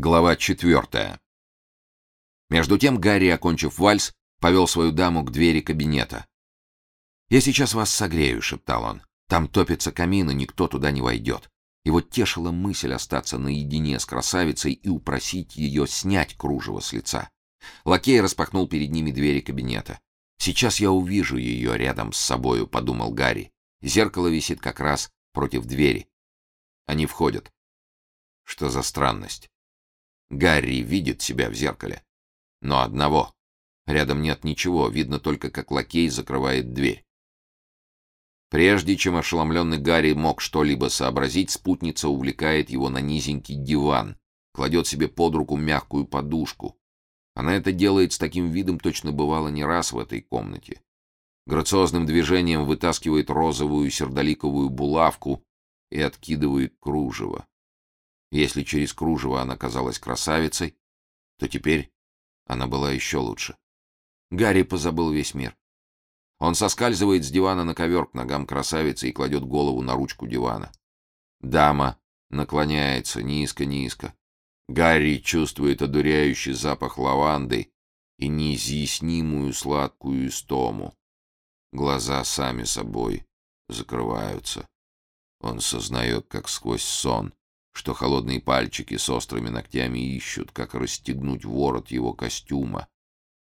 Глава четвертая. Между тем Гарри, окончив вальс, повел свою даму к двери кабинета. «Я сейчас вас согрею», — шептал он. «Там топится камин, и никто туда не войдет». Его тешила мысль остаться наедине с красавицей и упросить ее снять кружево с лица. Лакей распахнул перед ними двери кабинета. «Сейчас я увижу ее рядом с собою», — подумал Гарри. Зеркало висит как раз против двери. Они входят. Что за странность? Гарри видит себя в зеркале. Но одного. Рядом нет ничего, видно только, как лакей закрывает дверь. Прежде чем ошеломленный Гарри мог что-либо сообразить, спутница увлекает его на низенький диван, кладет себе под руку мягкую подушку. Она это делает с таким видом, точно бывало не раз в этой комнате. Грациозным движением вытаскивает розовую сердоликовую булавку и откидывает кружево. Если через кружево она казалась красавицей, то теперь она была еще лучше. Гарри позабыл весь мир. Он соскальзывает с дивана на ковер к ногам красавицы и кладет голову на ручку дивана. Дама наклоняется низко-низко. Гарри чувствует одуряющий запах лаванды и неизъяснимую сладкую истому. Глаза сами собой закрываются. Он сознает, как сквозь сон, что холодные пальчики с острыми ногтями ищут, как расстегнуть ворот его костюма.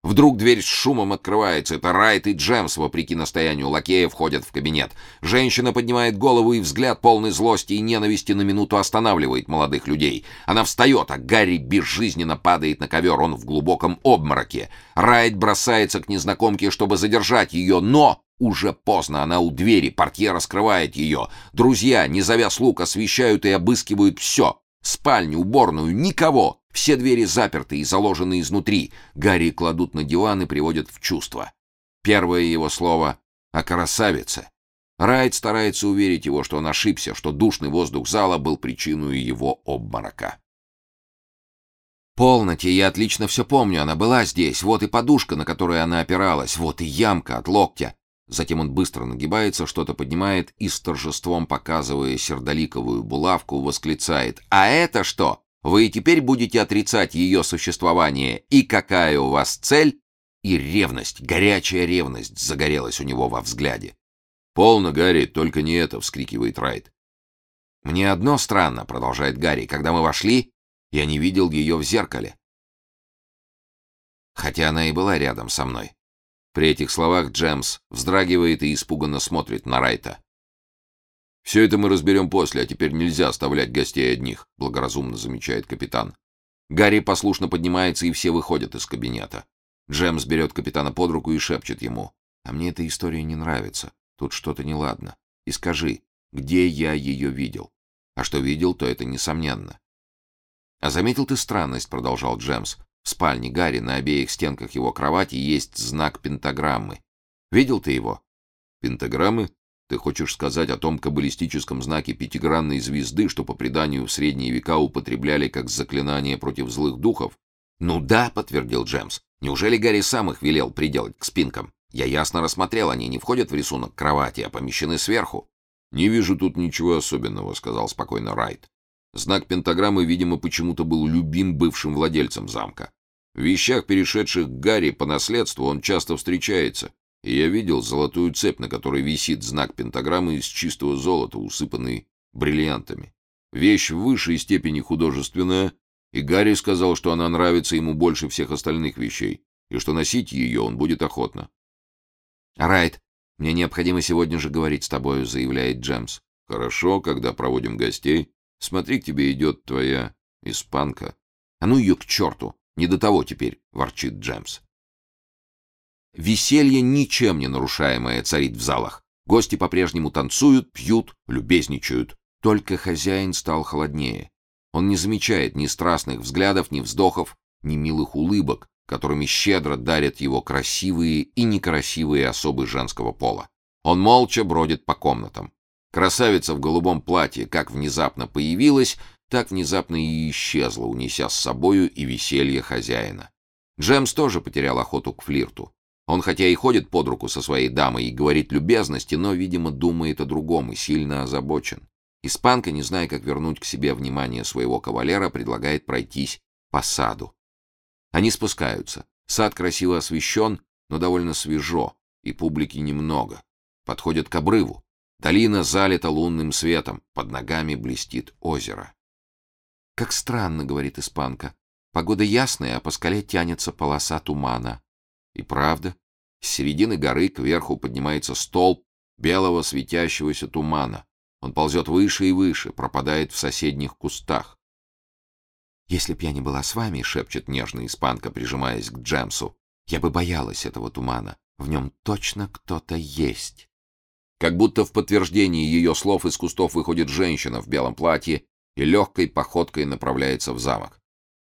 Вдруг дверь с шумом открывается. Это Райт и Джемс, вопреки настоянию лакея, входят в кабинет. Женщина поднимает голову, и взгляд полный злости и ненависти на минуту останавливает молодых людей. Она встает, а Гарри безжизненно падает на ковер. Он в глубоком обмороке. Райт бросается к незнакомке, чтобы задержать ее, но уже поздно, она у двери, портье раскрывает ее. Друзья, не зовя слуг, освещают и обыскивают все. Спальню, уборную, никого. Все двери заперты и заложены изнутри. Гарри кладут на диван и приводят в чувство. Первое его слово о красавице. Райт старается уверить его, что он ошибся, что душный воздух зала был причиной его обморока. «Полноте, я отлично все помню, она была здесь, вот и подушка, на которую она опиралась, вот и ямка от локтя. Затем он быстро нагибается, что-то поднимает и с торжеством, показывая сердоликовую булавку, восклицает. «А это что? Вы теперь будете отрицать ее существование. И какая у вас цель?» И ревность, горячая ревность загорелась у него во взгляде. «Полно, Гарри, только не это!» — вскрикивает Райт. «Мне одно странно», — продолжает Гарри. «Когда мы вошли, я не видел ее в зеркале. Хотя она и была рядом со мной. При этих словах Джемс вздрагивает и испуганно смотрит на Райта. «Все это мы разберем после, а теперь нельзя оставлять гостей одних», — благоразумно замечает капитан. Гарри послушно поднимается, и все выходят из кабинета. Джемс берет капитана под руку и шепчет ему. «А мне эта история не нравится. Тут что-то неладно. И скажи, где я ее видел? А что видел, то это несомненно». «А заметил ты странность», — продолжал Джемс. В спальне Гарри на обеих стенках его кровати есть знак пентаграммы. Видел ты его? Пентаграммы? Ты хочешь сказать о том каббалистическом знаке пятигранной звезды, что по преданию в средние века употребляли как заклинание против злых духов? Ну да, подтвердил Джемс. Неужели Гарри сам их велел приделать к спинкам? Я ясно рассмотрел, они не входят в рисунок кровати, а помещены сверху. Не вижу тут ничего особенного, сказал спокойно Райт. Знак пентаграммы, видимо, почему-то был любим бывшим владельцем замка. В вещах, перешедших к Гарри по наследству, он часто встречается, и я видел золотую цепь, на которой висит знак пентаграммы из чистого золота, усыпанный бриллиантами. Вещь в высшей степени художественная, и Гарри сказал, что она нравится ему больше всех остальных вещей, и что носить ее он будет охотно. «Райт, мне необходимо сегодня же говорить с тобою», — заявляет Джемс. «Хорошо, когда проводим гостей. Смотри, к тебе идет твоя испанка». «А ну ее к черту! Не до того теперь, ворчит Джемс. Веселье ничем не нарушаемое царит в залах. Гости по-прежнему танцуют, пьют, любезничают. Только хозяин стал холоднее. Он не замечает ни страстных взглядов, ни вздохов, ни милых улыбок, которыми щедро дарят его красивые и некрасивые особы женского пола. Он молча бродит по комнатам. Красавица в голубом платье как внезапно появилась, так внезапно и исчезла, унеся с собою и веселье хозяина. Джемс тоже потерял охоту к флирту. Он хотя и ходит под руку со своей дамой и говорит любезности, но, видимо, думает о другом и сильно озабочен. Испанка, не зная, как вернуть к себе внимание своего кавалера, предлагает пройтись по саду. Они спускаются. Сад красиво освещен, но довольно свежо, и публики немного. Подходят к обрыву. Долина залита лунным светом, под ногами блестит озеро. «Как странно», — говорит испанка. «Погода ясная, а по скале тянется полоса тумана». И правда, с середины горы кверху поднимается столб белого светящегося тумана. Он ползет выше и выше, пропадает в соседних кустах. «Если б я не была с вами», — шепчет нежная испанка, прижимаясь к Джемсу, — «я бы боялась этого тумана. В нем точно кто-то есть». Как будто в подтверждении ее слов из кустов выходит женщина в белом платье и легкой походкой направляется в замок.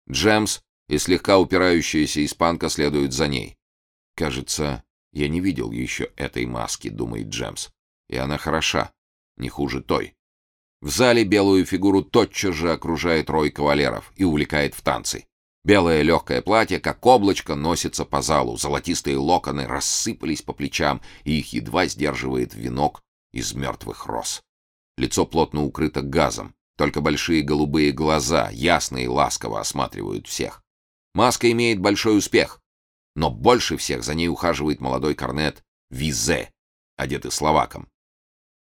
Джемс и слегка упирающаяся испанка следуют за ней. «Кажется, я не видел еще этой маски», — думает Джемс. «И она хороша, не хуже той». В зале белую фигуру тотчас же окружает рой кавалеров и увлекает в танцы. Белое легкое платье, как облачко, носится по залу, золотистые локоны рассыпались по плечам, и их едва сдерживает венок из мертвых роз. Лицо плотно укрыто газом, только большие голубые глаза ясно и ласково осматривают всех. Маска имеет большой успех, но больше всех за ней ухаживает молодой корнет Визе, одетый словаком.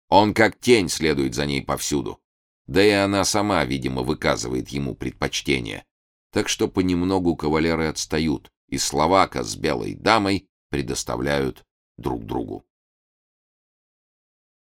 Он как тень следует за ней повсюду. Да и она сама, видимо, выказывает ему предпочтение. Так что понемногу кавалеры отстают, и словака с белой дамой предоставляют друг другу.